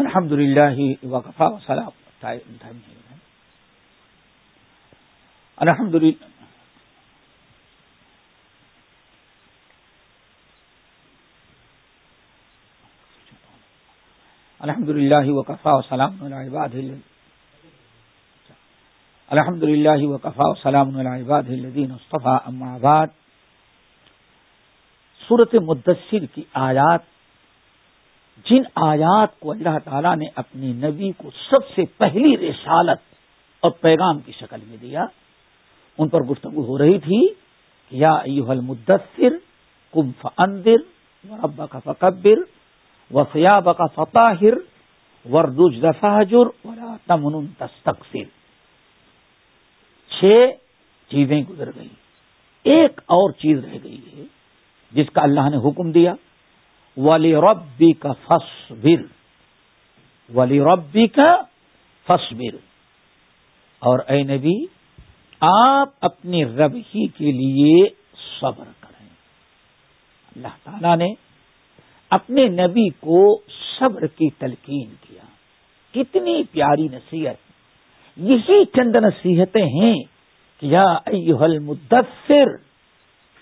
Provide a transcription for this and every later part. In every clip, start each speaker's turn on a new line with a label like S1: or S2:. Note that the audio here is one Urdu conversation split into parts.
S1: الحمد لله وكفى وسلام. الحمد لله الحمد لله وكفى وسلام على الحمد لله وكفى وسلام على عباده الذين اصطفى اما بعد سورت مدثر کی آیات جن آیات کو اللہ تعالیٰ نے اپنی نبی کو سب سے پہلی رسالت اور پیغام کی شکل میں دیا، ان پر گفتگو ہو رہی تھی کہ یا ایوہ المدثر کم فندر و کا فکبر و فیاب کا فتاہر وردوج دفاجر و تمن تستقصر چھ چیزیں گزر گئی ایک اور چیز رہ گئی ہے جس کا اللہ نے حکم دیا۔ ولی ربی کا فصبر ولی ربی کا فصبر اور اے نبی، آپ اپنے رب ہی کے لیے صبر کریں۔ اللہ تعالی نے اپنے نبی کو صبر کی تلقین کیا۔ کتنی پیاری نصیحت۔ یہی چند نصیحتیں ہیں کہ یا ایوہ المدثر،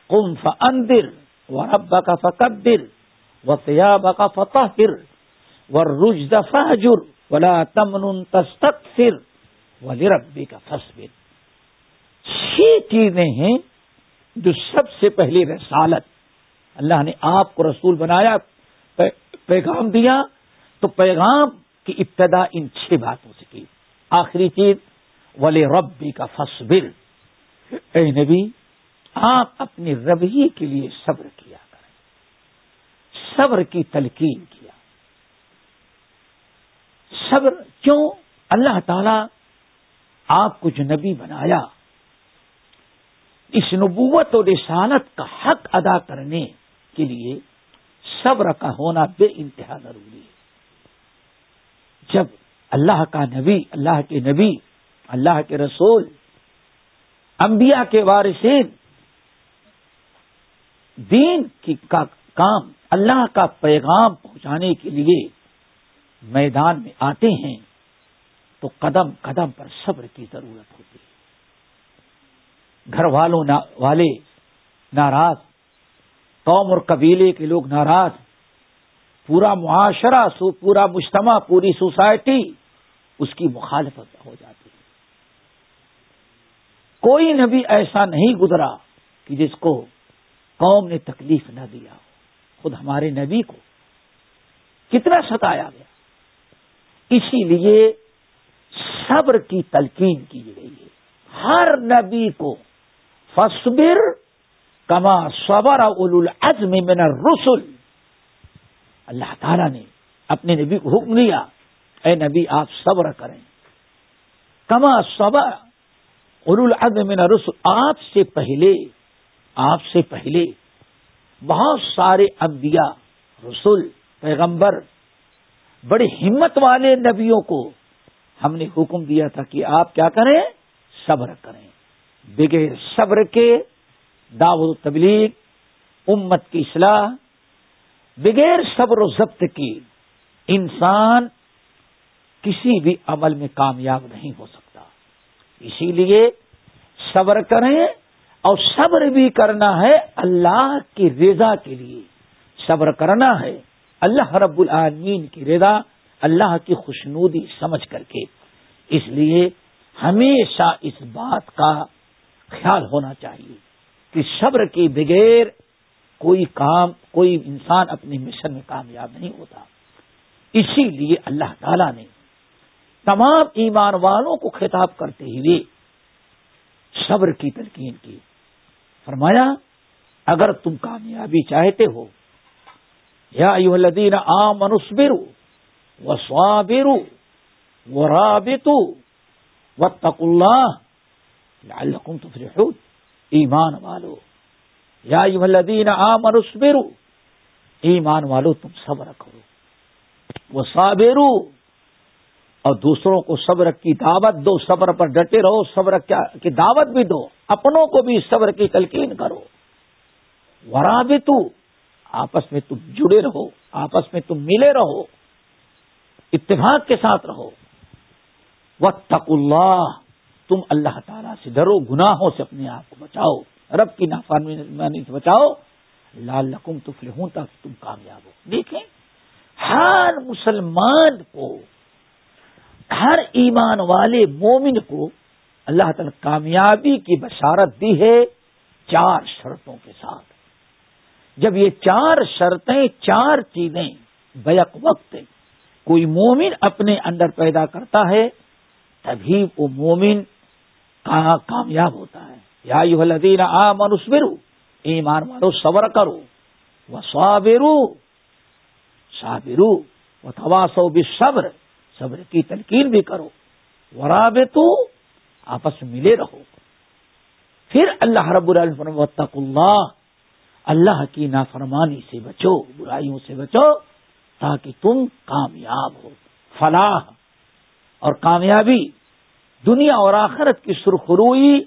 S1: قم فاندر وربک فکبر۔ وطیاب کا فتح و رج فہجر ولا تمن تستکثر کا فصبر چھ چیزیں ہیں جو سب سے پہلی رسالت۔ اللہ نے آپ کو رسول بنایا پیغام دیا، تو پیغام کی ابتدا ان چھ باتوں سے کی۔ آخری چیز ولی ربی کا فصبر اے نبی، آپ اپنی ربی کے لیے صبر کیا۔ صبر کی تلقین کیا۔ صبر کیوں؟ اللہ تعالی آپ کو جو نبی بنایا، اس نبوت اور رسالت کا حق ادا کرنے کے لیے صبر کا ہونا بے انتہا ضروری ہے۔ جب اللہ کا نبی، اللہ کے نبی، اللہ کے رسول، انبیاء کے وارثین دین کی کا کام اللہ کا پیغام پہنچانے کے لیے میدان میں آتے ہیں تو قدم قدم پر صبر کی ضرورت ہوتی ہے۔ گھر والوں والے ناراض، قوم اور قبیلے کے لوگ ناراض، پورا معاشرہ سو پورا مجتمع، پوری سوسائٹی اس کی مخالفت ہو جاتی۔ ہے کوئی نبی ایسا نہیں گزرا کہ جس کو قوم نے تکلیف نہ دیا ہو۔ خود ہمارے نبی کو کتنا ستایا گیا۔ اسی لیے صبر کی تلقین کی گئی ہے۔ ہر نبی کو فصبر کما صبر اول العزم من الرسل۔ اللہ تعالی نے اپنے نبی کو حکم دیا، اے نبی آپ صبر کریں۔ کما صبر اول العزم من الرسل، آپ سے پہلے، آپ سے پہلے بہت سارے انبیاء، رسول، پیغمبر، بڑے ہمت والے نبیوں کو ہم نے حکم دیا تھا کہ آپ کیا کریں؟ صبر کریں۔ بغیر صبر کے دعوت و تبلیغ، امت کی اصلاح، بغیر صبر و ضبط کی انسان کسی بھی عمل میں کامیاب نہیں ہو سکتا۔ اسی لیے صبر کریں اور صبر بھی کرنا ہے اللہ کی رضا کے لیے۔ صبر کرنا ہے۔ اللہ رب العالمین کی رضا، اللہ کی خوشنودی سمجھ کر کے۔ اس لیے ہمیشہ اس بات کا خیال ہونا چاہیے کہ صبر کے بغیر کوئی کام، کوئی انسان اپنے مشن میں کامیاب نہیں ہوتا۔ اسی لیے اللہ تعالی نے تمام ایمان والوں کو خطاب کرتے ہوئے صبر کی تلقین کی۔ فرمایا، اگر تم کامیابی چاہتے ہو، یا ایو الدین آ منسبرو و سوابرو و رابطو و تق اللہ لعلکم ایمان والو، یا ایو الدین آ منسبرو ایمان والو، تم صبر کرو۔ وہ صابرو اور دوسروں کو صبر کی دعوت دو، صبر پر ڈٹے رہو، صبر کی دعوت بھی دو، اپنوں کو بھی صبر کی تلقین کرو۔ ورا بھی تو آپس میں تم جڑے رہو، آپس میں تم ملے رہو، اتفاق کے ساتھ رہو۔ و تق اللہ تم اللہ تعالی سے ڈرو، گناہوں سے اپنے آپ کو بچاؤ، رب کی نافرمانی سے بچاؤ۔ لال لقم تو ہوں تاکہ تم کامیاب ہو۔ دیکھیں، ہر مسلمان کو ہر ایمان والے مومن کو اللہ تعالی کامیابی کی بشارت دی ہے چار شرطوں کے ساتھ۔ جب یہ چار شرطیں، چار چیزیں بیک وقت کوئی مومن اپنے اندر پیدا کرتا ہے، تبھی وہ مومن کامیاب ہوتا ہے۔ یا یو لدین آ منسبرو ایمان والو صبر کرو وہ سوابرو صابرو وہ تھواسو بھی صبر صبر کی تلقین بھی کرو۔ وراب تو آپس میں ملے رہو۔ پھر اللہ رب وطق اللہ اللہ کی نافرمانی سے بچو، برائیوں سے بچو، تاکہ تم کامیاب ہو۔ فلاح اور کامیابی، دنیا اور آخرت کی سرخروئی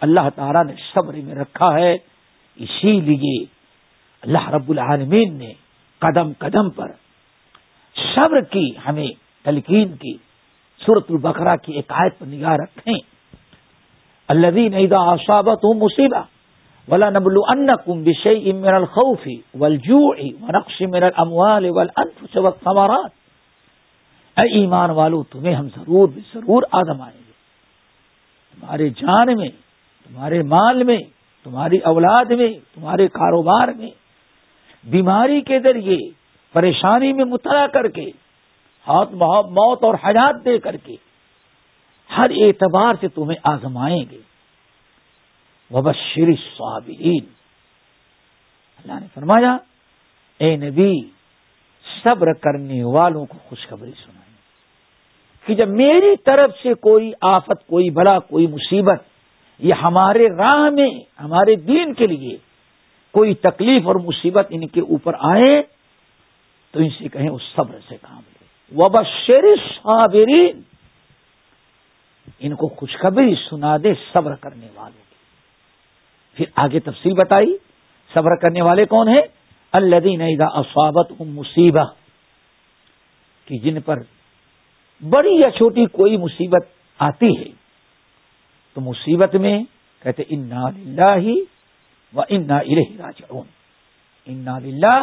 S1: اللہ تعالی نے صبر میں رکھا ہے۔ اسی لیے اللہ رب العالمین نے قدم قدم پر صبر کی ہمیں تلقین کی سورت البقرہ کی ایک آیت پر نگاہ رکھیں۔ اللہ نئی آشابت ہوں مصیبہ ولا نبل ان کم بشئی امر الخوفی ولجو ونقش من الاموال والانفس والثمرات۔ اے ایمان والو، تمہیں ہم ضرور بھی ضرور آدم آئیں گے۔ تمہارے جان میں، تمہارے مال میں، تمہاری اولاد میں، تمہارے کاروبار میں، بیماری کے ذریعے، پریشانی میں مطالعہ کر کے ہاتھ موت اور حیات دے کر کے ہر اعتبار سے تمہیں آزمائیں گے۔ وبشر صابرین اللہ نے فرمایا، اے نبی، صبر کرنے والوں کو خوشخبری سنائیں کہ جب میری طرف سے کوئی آفت، کوئی بلا کوئی مصیبت، یہ ہمارے راہ میں، ہمارے دین کے لیے کوئی تکلیف اور مصیبت ان کے اوپر آئے، تو ان سے کہیں اس صبر سے کام لے۔ وبشر صابرین ان کو خوشخبری سنا دے صبر کرنے والوں کی۔ پھر آگے تفصیل بتائی، صبر کرنے والے کون ہیں؟ الدین اسوابت مصیبہ کہ جن پر بڑی یا چھوٹی کوئی مصیبت آتی ہے۔ تو مصیبت میں کہتے انا للہ و انا الہ راج انا للہ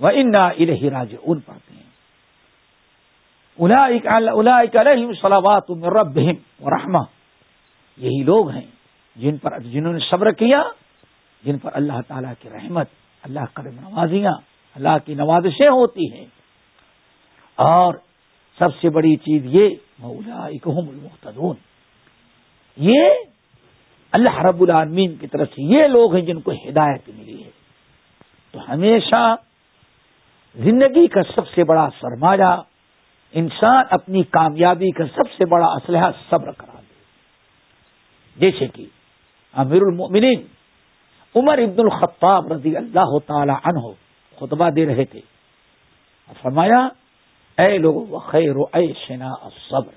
S1: و انا الہ راج اون پڑھتے علیہم صلوات ربہم رحمہ۔ یہی لوگ ہیں جن پر جنہوں نے صبر کیا، جن پر اللہ تعالی کی رحمت، اللہ قدم نوازیاں اللہ کی نوازشیں ہوتی ہیں۔ اور سب سے بڑی چیز یہ مولا المحتدون یہ اللہ رب العالمین کی طرف سے یہ لوگ ہیں جن کو ہدایت ملی ہے۔ تو ہمیشہ زندگی کا سب سے بڑا سرمایہ انسان اپنی کامیابی کا سب سے بڑا اسلحہ صبر کرا دے جیسے کہ امیر المؤمنین عمر ابن الخطاب رضی اللہ تعالی عنہ خطبہ دے رہے تھے۔ فرمایا، اے لوگ خیر اے شنا صبر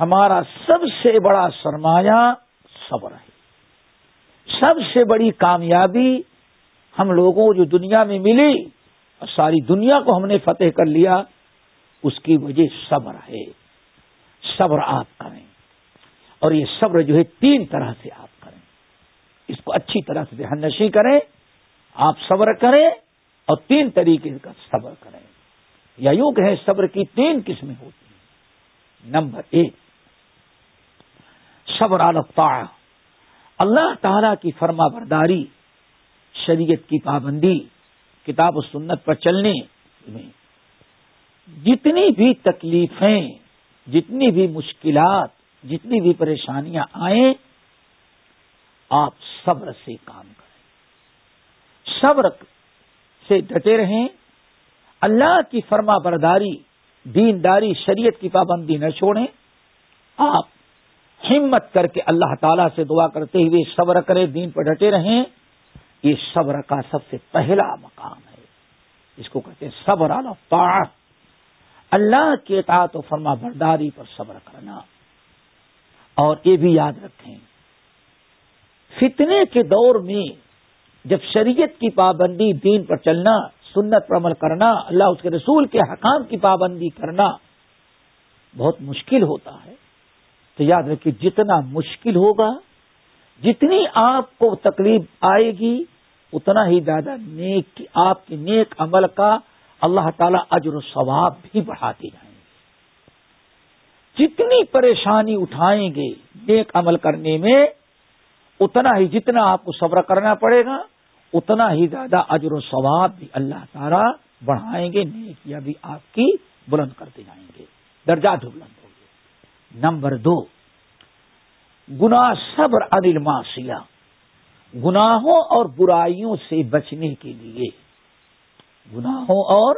S1: ہمارا سب سے بڑا سرمایہ صبر ہے۔ سب سے بڑی کامیابی ہم لوگوں جو دنیا میں ملی اور ساری دنیا کو ہم نے فتح کر لیا اس کی وجہ صبر ہے۔ صبر آپ کریں۔ اور یہ صبر جو ہے تین طرح سے آپ کریں۔ اس کو اچھی طرح سے ذہن نشی کریں، آپ صبر کریں اور تین طریقے کا صبر کریں۔ یا یوں کہیں صبر کی تین قسمیں ہوتی ہیں۔ نمبر ایک، صبر الفا اللہ تعالی کی فرما برداری، شریعت کی پابندی، کتاب و سنت پر چلنے میں جتنی بھی تکلیفیں، جتنی بھی مشکلات، جتنی بھی پریشانیاں آئیں، آپ صبر سے کام کریں۔ صبر سے ڈٹے رہیں۔ اللہ کی فرما برداری، دینداری، شریعت کی پابندی نہ چھوڑیں۔ آپ ہمت کر کے اللہ تعالی سے دعا کرتے ہوئے صبر کرے دین پر ڈٹے رہیں۔ یہ صبر کا سب سے پہلا مقام ہے۔ اس کو کہتے ہیں صبر طاعت۔ اللہ کے اطاعت و فرما برداری پر صبر کرنا اور یہ بھی یاد رکھیں، فتنے کے دور میں جب شریعت کی پابندی دین پر چلنا، سنت پر عمل کرنا، اللہ اس کے رسول کے حکام کی پابندی کرنا بہت مشکل ہوتا ہے، تو یاد رکھیے جتنا مشکل ہوگا، جتنی آپ کو تکلیف آئے گی، اتنا ہی زیادہ نیک، آپ کے نیک عمل کا اللہ تعالی اجر و ثواب بھی بڑھاتے جائیں گے۔ جتنی پریشانی اٹھائیں گے نیک عمل کرنے میں، اتنا ہی جتنا آپ کو صبر کرنا پڑے گا، اتنا ہی زیادہ اجر و ثواب بھی اللہ تعالیٰ بڑھائیں گے، نیکیاں بھی آپ کی بلند کرتے جائیں گے۔ درجات بلند ہوں گے نمبر دو گنا صبر انل معاشیا گناہوں اور برائیوں سے بچنے کے لیے گناہوں اور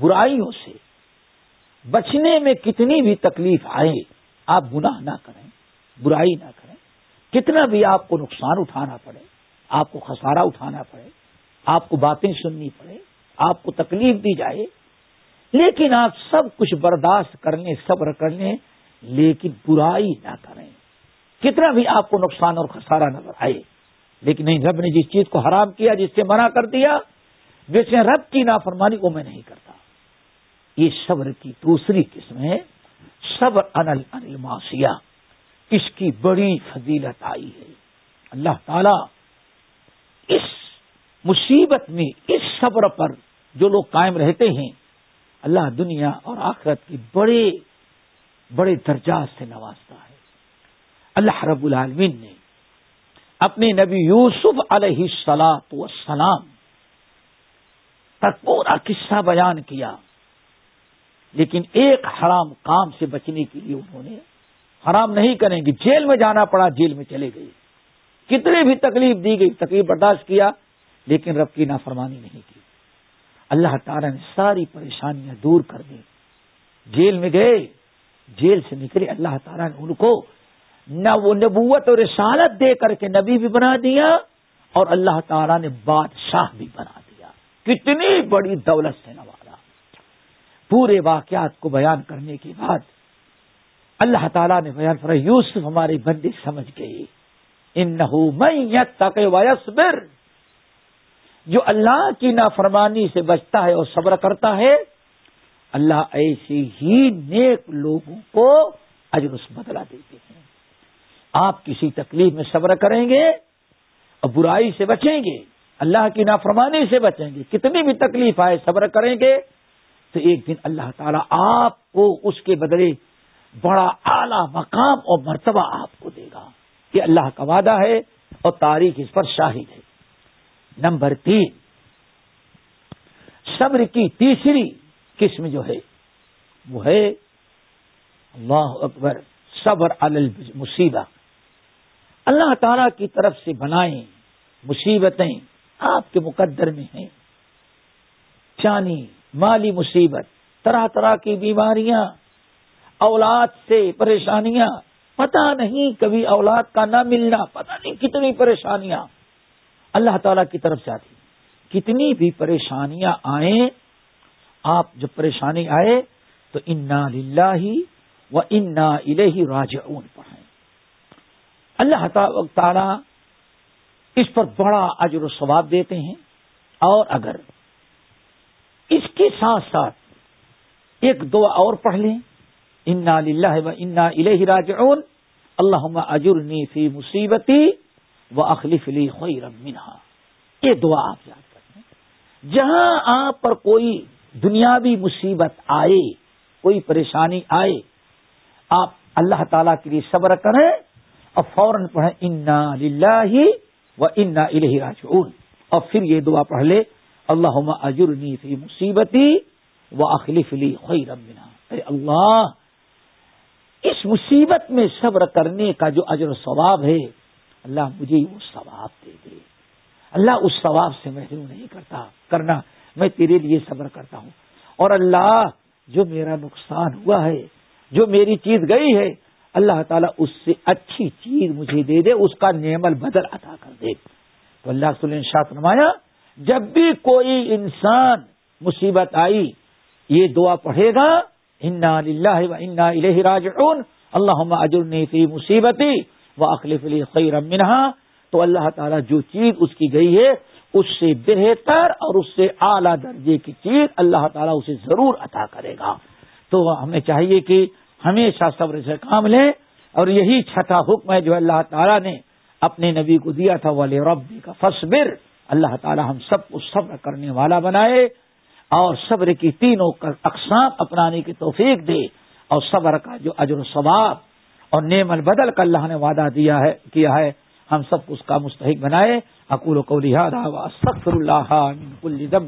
S1: برائیوں سے بچنے میں کتنی بھی تکلیف آئے، آپ گناہ نہ کریں، برائی نہ کریں۔ کتنا بھی آپ کو نقصان اٹھانا پڑے، آپ کو خسارہ اٹھانا پڑے، آپ کو باتیں سننی پڑے، آپ کو تکلیف دی جائے۔ لیکن آپ سب کچھ برداشت کر لیں، صبر کر لیں، لیکن برائی نہ کریں۔ کتنا بھی آپ کو نقصان اور خسارہ نظر آئے، لیکن نہیں، رب نے جس چیز کو حرام کیا، جس سے منع کر دیا جیسے رب کی نافرمانی وہ میں نہیں کرتا۔ یہ صبر کی دوسری قسم ہے۔ صبر انل انل اس کی بڑی فضیلت آئی ہے۔ اللہ تعالی اس مصیبت میں، اس صبر پر جو لوگ قائم رہتے ہیں، اللہ دنیا اور آخرت کی بڑے بڑے درجات سے نوازتا ہے۔ اللہ رب العالمین نے اپنے نبی یوسف علیہ السلاط وسلام کا پورا قصہ بیان کیا۔ لیکن ایک حرام کام سے بچنے کے لیے انہوں نے حرام نہیں کریں گے۔ جیل میں جانا پڑا، جیل میں چلے گئے۔ کتنی بھی تکلیف دی گئی، تکلیف برداشت کیا، لیکن رب کی نافرمانی نہیں کی۔ اللہ تعالی نے ساری پریشانیاں دور کر دی جیل میں گئے، جیل سے نکلے۔ اللہ تعالیٰ نے ان کو نہ وہ نبوت اور رسالت دے کر کے نبی بھی بنا دیا اور اللہ تعالیٰ نے بادشاہ بھی بنا دیا کتنی بڑی دولت سے نوازا۔ پورے واقعات کو بیان کرنے کے بعد اللہ تعالیٰ نے بیان فرا یوسف ہماری بندی سمجھ گئی۔ ان تک ویسبر جو اللہ کی نافرمانی سے بچتا ہے اور صبر کرتا ہے، اللہ ایسے ہی نیک لوگوں کو اجرس بدلا دیتے ہیں۔ آپ کسی تکلیف میں صبر کریں گے اور برائی سے بچیں گے۔ اللہ کی نافرمانی سے بچیں گے۔ کتنی بھی تکلیف آئے، صبر کریں گے تو ایک دن اللہ تعالیٰ آپ کو اس کے بدلے بڑا اعلی مقام اور مرتبہ آپ کو دے گا۔ یہ اللہ کا وعدہ ہے اور تاریخ اس پر شاہد ہے۔ نمبر تین، صبر کی تیسری قسم جو ہے، وہ ہے اللہ اکبر، صبر المصیبہ۔ اللہ تعالی کی طرف سے بنائیں مصیبتیں آپ کے مقدر میں ہیں۔ چانی مالی مصیبت، طرح طرح کی بیماریاں، اولاد سے پریشانیاں۔ پتہ نہیں کبھی اولاد کا نہ ملنا، پتہ نہیں کتنی پریشانیاں۔ اللہ تعالی کی طرف سے آتی کتنی بھی پریشانیاں آئیں، آپ جب پریشانی آئے تو انا للہ و انا الہ راج پڑھیں اللہ تعالی اس پر بڑا اجر و ثواب دیتے ہیں اور اگر اس کے ساتھ ساتھ ایک دعا اور پڑھ لیں، انا للہ و انا الہ راجعون اللہ اجر فی مصیبتی و اخلیف لی خیر منہا یہ دعا آپ یاد کریں جہاں آپ پر کوئی دنیاوی مصیبت آئے، کوئی پریشانی آئے، آپ اللہ تعالی کے لیے صبر کریں اور فوراً پڑھیں، انا للہ و انا الہ راجعون۔ اور پھر یہ دعا پڑھ لے اللہ اجرنی فی مصیبتی و اخلیف لی خیر منہا۔ اے اللہ، اس مصیبت میں صبر کرنے کا جو اجر و ثواب ہے، اللہ مجھے وہ ثواب دے دے۔ اللہ اس ثواب سے محروم نہیں کرتا، کرنا میں تیرے لیے صبر کرتا ہوں۔ اور اللہ، جو میرا نقصان ہوا ہے، جو میری چیز گئی ہے اللہ تعالیٰ اس سے اچھی چیز مجھے دے دے، اس کا نعمل بدل عطا کر دے۔ تو اللہ صلی شاہ نمایا جب بھی کوئی انسان مصیبت آئی، یہ دعا پڑھے گا، انا اللہ و انا الہ راجعون۔ اللہ اجرنی فی مصیبتی و اخلیف علی خیر منہا تو اللہ تعالیٰ جو چیز اس کی گئی ہے، اس سے بہتر اور اس سے اعلی درجے کی چیز اللہ تعالیٰ اسے ضرور عطا کرے گا۔ تو ہمیں چاہیے کہ ہمیشہ صبر سے کام لیں اور یہی چھٹا حکم ہے جو اللہ تعالیٰ نے اپنے نبی کو دیا تھا والے ربی کا فصبر اللہ تعالیٰ ہم سب کو صبر کرنے والا بنائے اور صبر کی تینوں اقسام اپنانے کی توفیق دے اور صبر کا جو اجر و ثواب اور نیم البدل کا اللہ نے وعدہ دیا ہے، کیا ہے۔ ہم سب کو اس کا مستحق بنائے۔ اکول و کو لہٰذا سخر اللہ کل دم